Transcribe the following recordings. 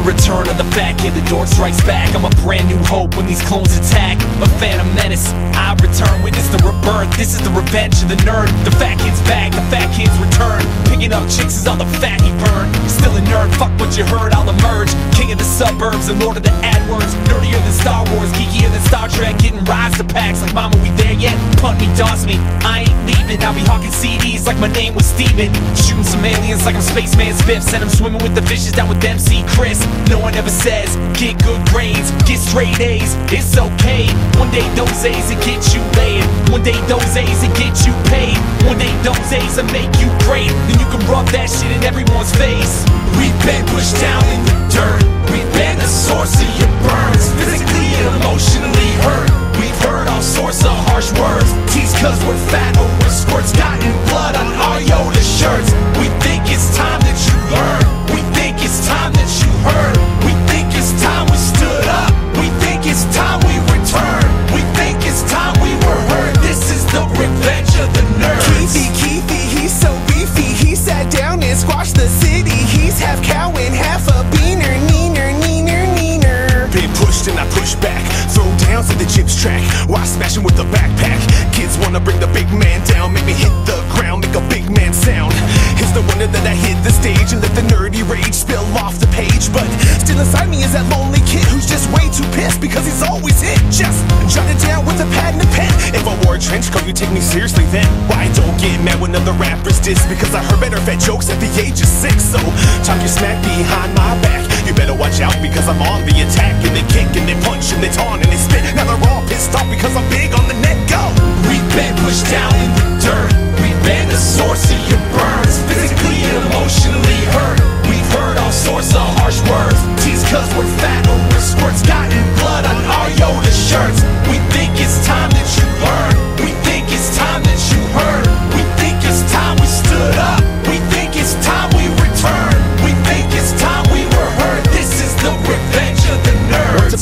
the return of the fat kid, the door strikes back. I'm a brand new hope when these clones attack. A phantom menace, I return. Witness the rebirth, this is the revenge of the nerd. The fat kid's back, the fat kid's return. Picking up chicks is all the fat he burned. Still a nerd, fuck what you heard, I'll emerge. Suburbs and lord of the AdWords. Nerdier than Star Wars, geekier than Star Trek. Getting rise to packs like mama, we there yet? Punt me, toss me, I ain't leaving. I'll be hawking CDs like my name was Steven. Shooting some aliens like I'm Spaceman Spiff. Send them swimming with the fishes down with MC Chris. No one ever says, get good grades, get straight A's. It's okay. One day those A's will get you laid. One day those A's will get you paid. One day those A's will make you great. Then you can rub that shit in everyone's face. We've been pushed down in the dirt. We've source of your burns. Physically and emotionally hurt. We've heard all sorts of harsh words. Tease cause we're fat or we're squirts. Blood on our Yoda shirts. We think it's time With a backpack? Kids wanna bring the big man down. Make me hit the ground, make a big man sound. It's no wonder that I hit the stage and let the nerdy rage spill off the page. But still inside me is that lonely kid who's just way too pissed because he's always hit. Just jot it down with a pad and a pen. If I wore a trench coat, you take me seriously then. Why don't get mad when other rappers diss? Because I heard better fat jokes at the age of six. So talk your smack behind my back. You better watch out because I'm on the attack. And they kick and they punch and they taunt and they spit. Now they're all pissed off because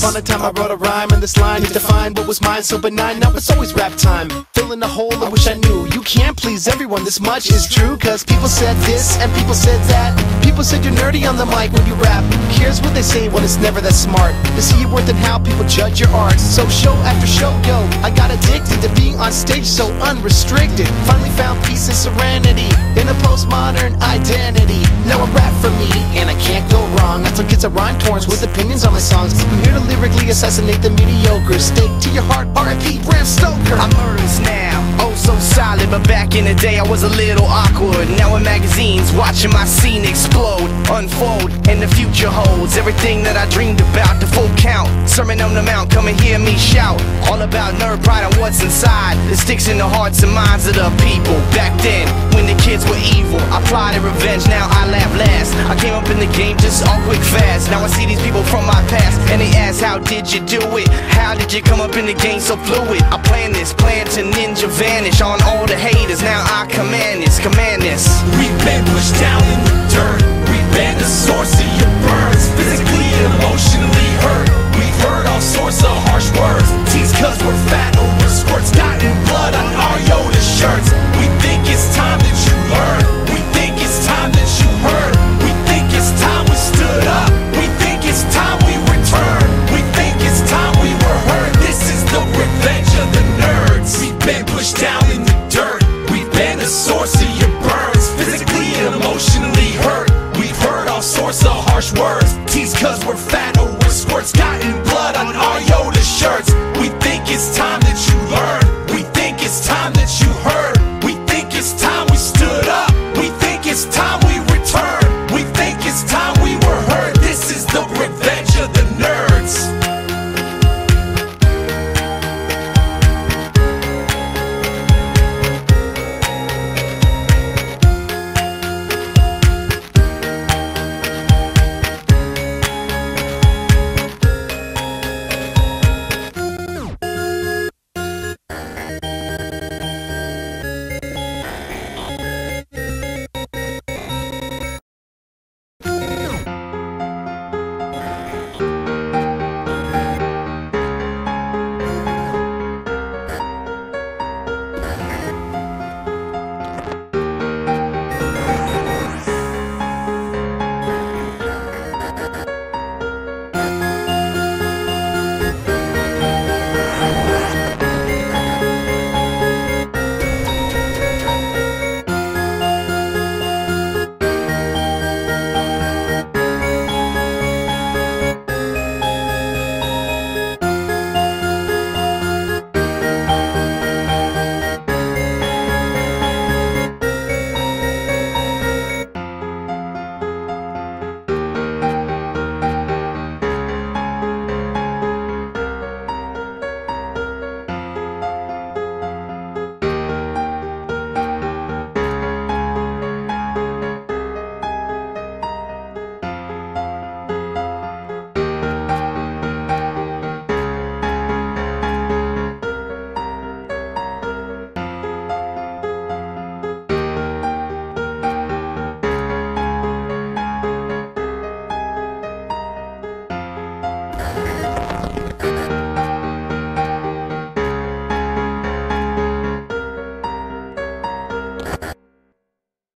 upon a time I wrote a rhyme this line to define what was mine so benign. Now it's always rap time. Filling the hole I wish I knew. You can't please everyone, this much is true. Cause people said this and people said that. People said you're nerdy on the mic when you rap. Who cares what they say when it's never that smart? To see your worth and how people judge your art. So show after show, yo, I got addicted to being on stage so unrestricted. Finally found peace and serenity in a postmodern identity. Now I rap for me and I can't go wrong. I took kids at rhyme torns with opinions on my songs. I'm here to lyrically assassinate the mediocre. Stake to your heart, R.I.P. Bram Stoker. I'm earnest now, oh so solid. But back in the day, I was a little awkward. Now in magazines, watching my scene explode, unfold, and the future holds everything that I dreamed about. The full count, Sermon on the Mount, come and hear me shout. All about nerd pride and what's inside. It sticks in the hearts and minds of the people. Back then, when the kids were evil, I plotted revenge. Now I laugh last. I in the game just all quick fast. Now I see these people from my past, and they ask, How did you do it? How did you come up in the game so fluid? I plan this, plan to ninja vanish on all the haters. Now I command this, command this. We've been pushed down in the dirt. We've been the source of your we're fat